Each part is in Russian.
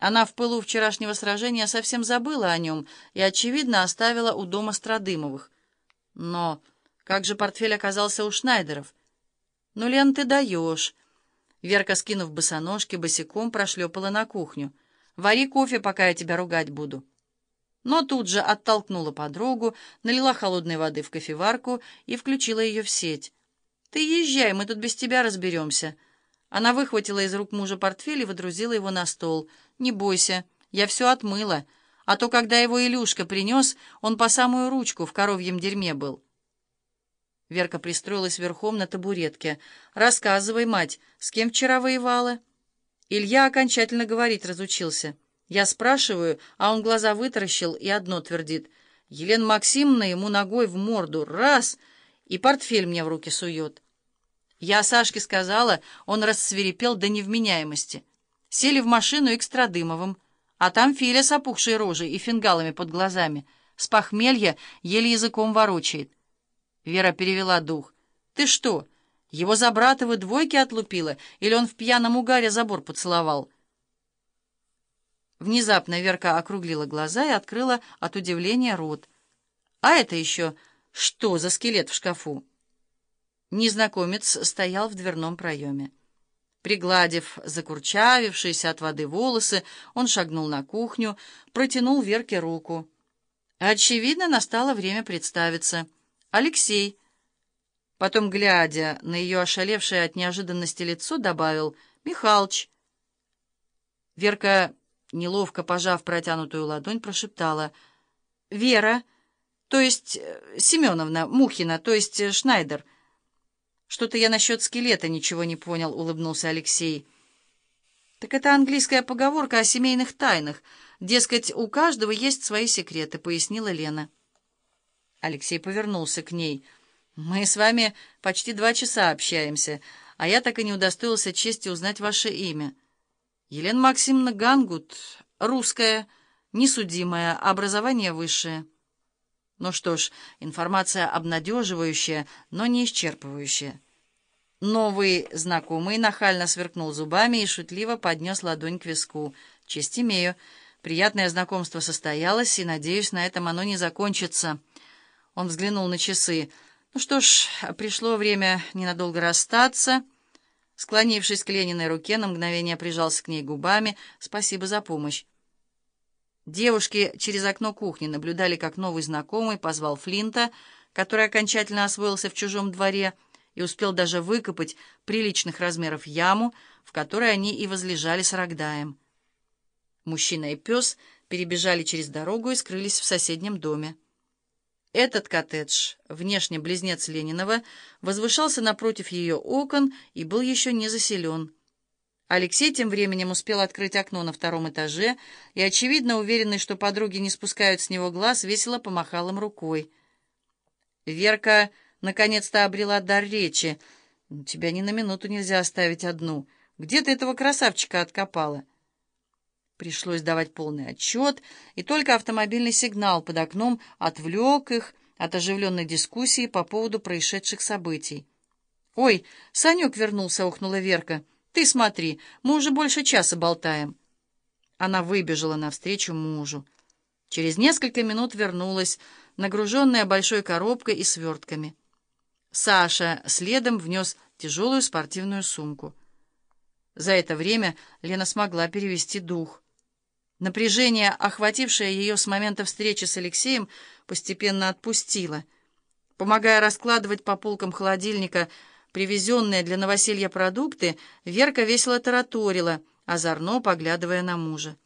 Она в пылу вчерашнего сражения совсем забыла о нем и, очевидно, оставила у дома Страдымовых. Но как же портфель оказался у Шнайдеров? «Ну, Лен, ты даешь!» Верка, скинув босоножки, босиком прошлепала на кухню. «Вари кофе, пока я тебя ругать буду». Но тут же оттолкнула подругу, налила холодной воды в кофеварку и включила ее в сеть. «Ты езжай, мы тут без тебя разберемся». Она выхватила из рук мужа портфель и водрузила его на стол. «Не бойся, я все отмыла, а то, когда его Илюшка принес, он по самую ручку в коровьем дерьме был». Верка пристроилась верхом на табуретке. «Рассказывай, мать, с кем вчера воевала?» Илья окончательно говорить разучился. Я спрашиваю, а он глаза вытаращил и одно твердит. Елена Максимовна ему ногой в морду. Раз! И портфель мне в руки сует. Я Сашке сказала, он рассверепел до невменяемости. Сели в машину и к Страдымовым, а там Филя с опухшей рожей и фингалами под глазами. С похмелья еле языком ворочает. Вера перевела дух. «Ты что, его за братовы двойки отлупила, или он в пьяном угаре забор поцеловал?» Внезапно Верка округлила глаза и открыла от удивления рот. «А это еще что за скелет в шкафу?» Незнакомец стоял в дверном проеме. Пригладив закурчавившиеся от воды волосы, он шагнул на кухню, протянул Верке руку. Очевидно, настало время представиться. «Алексей». Потом, глядя на ее ошалевшее от неожиданности лицо, добавил «Михалыч». Верка, неловко пожав протянутую ладонь, прошептала «Вера, то есть э, Семеновна, Мухина, то есть э, Шнайдер». «Что-то я насчет скелета ничего не понял», — улыбнулся Алексей. «Так это английская поговорка о семейных тайнах. Дескать, у каждого есть свои секреты», — пояснила Лена. Алексей повернулся к ней. «Мы с вами почти два часа общаемся, а я так и не удостоился чести узнать ваше имя. Елена Максимовна Гангут, русская, несудимая, образование высшее». Ну что ж, информация обнадеживающая, но не исчерпывающая. Новый знакомый нахально сверкнул зубами и шутливо поднес ладонь к виску. «Честь имею. Приятное знакомство состоялось, и, надеюсь, на этом оно не закончится». Он взглянул на часы. «Ну что ж, пришло время ненадолго расстаться». Склонившись к Лениной руке, на мгновение прижался к ней губами. «Спасибо за помощь». Девушки через окно кухни наблюдали, как новый знакомый позвал Флинта, который окончательно освоился в чужом дворе и успел даже выкопать приличных размеров яму, в которой они и возлежали с Рогдаем. Мужчина и пес перебежали через дорогу и скрылись в соседнем доме. Этот коттедж, внешне близнец Ленинова, возвышался напротив ее окон и был еще не заселен. Алексей тем временем успел открыть окно на втором этаже и, очевидно, уверенный, что подруги не спускают с него глаз, весело помахал им рукой. Верка наконец-то обрела дар речи. «Тебя ни на минуту нельзя оставить одну. Где ты этого красавчика откопала?» Пришлось давать полный отчет, и только автомобильный сигнал под окном отвлек их от оживленной дискуссии по поводу происшедших событий. «Ой, Санек вернулся!» — ухнула Верка. «Ты смотри, мы уже больше часа болтаем». Она выбежала навстречу мужу. Через несколько минут вернулась, нагруженная большой коробкой и свертками. Саша следом внес тяжелую спортивную сумку. За это время Лена смогла перевести дух. Напряжение, охватившее ее с момента встречи с Алексеем, постепенно отпустило. Помогая раскладывать по полкам холодильника привезенные для новоселья продукты, Верка весело тараторила, озорно поглядывая на мужа.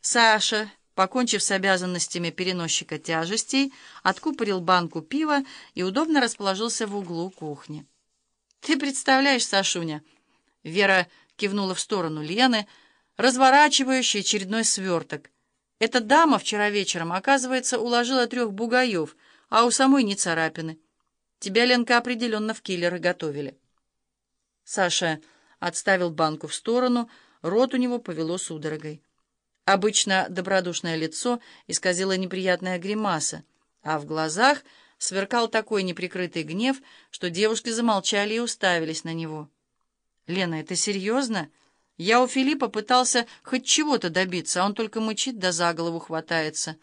Саша, покончив с обязанностями переносчика тяжестей, откупорил банку пива и удобно расположился в углу кухни. «Ты представляешь, Сашуня?» Вера кивнула в сторону Лены, разворачивающей очередной сверток. «Эта дама вчера вечером, оказывается, уложила трех бугаев, а у самой не царапины». Тебя, Ленка, определенно в киллеры готовили. Саша отставил банку в сторону, рот у него повело судорогой. Обычно добродушное лицо исказило неприятная гримаса, а в глазах сверкал такой неприкрытый гнев, что девушки замолчали и уставились на него. «Лена, это серьезно?» Я у Филиппа пытался хоть чего-то добиться, а он только мычит да за голову хватается.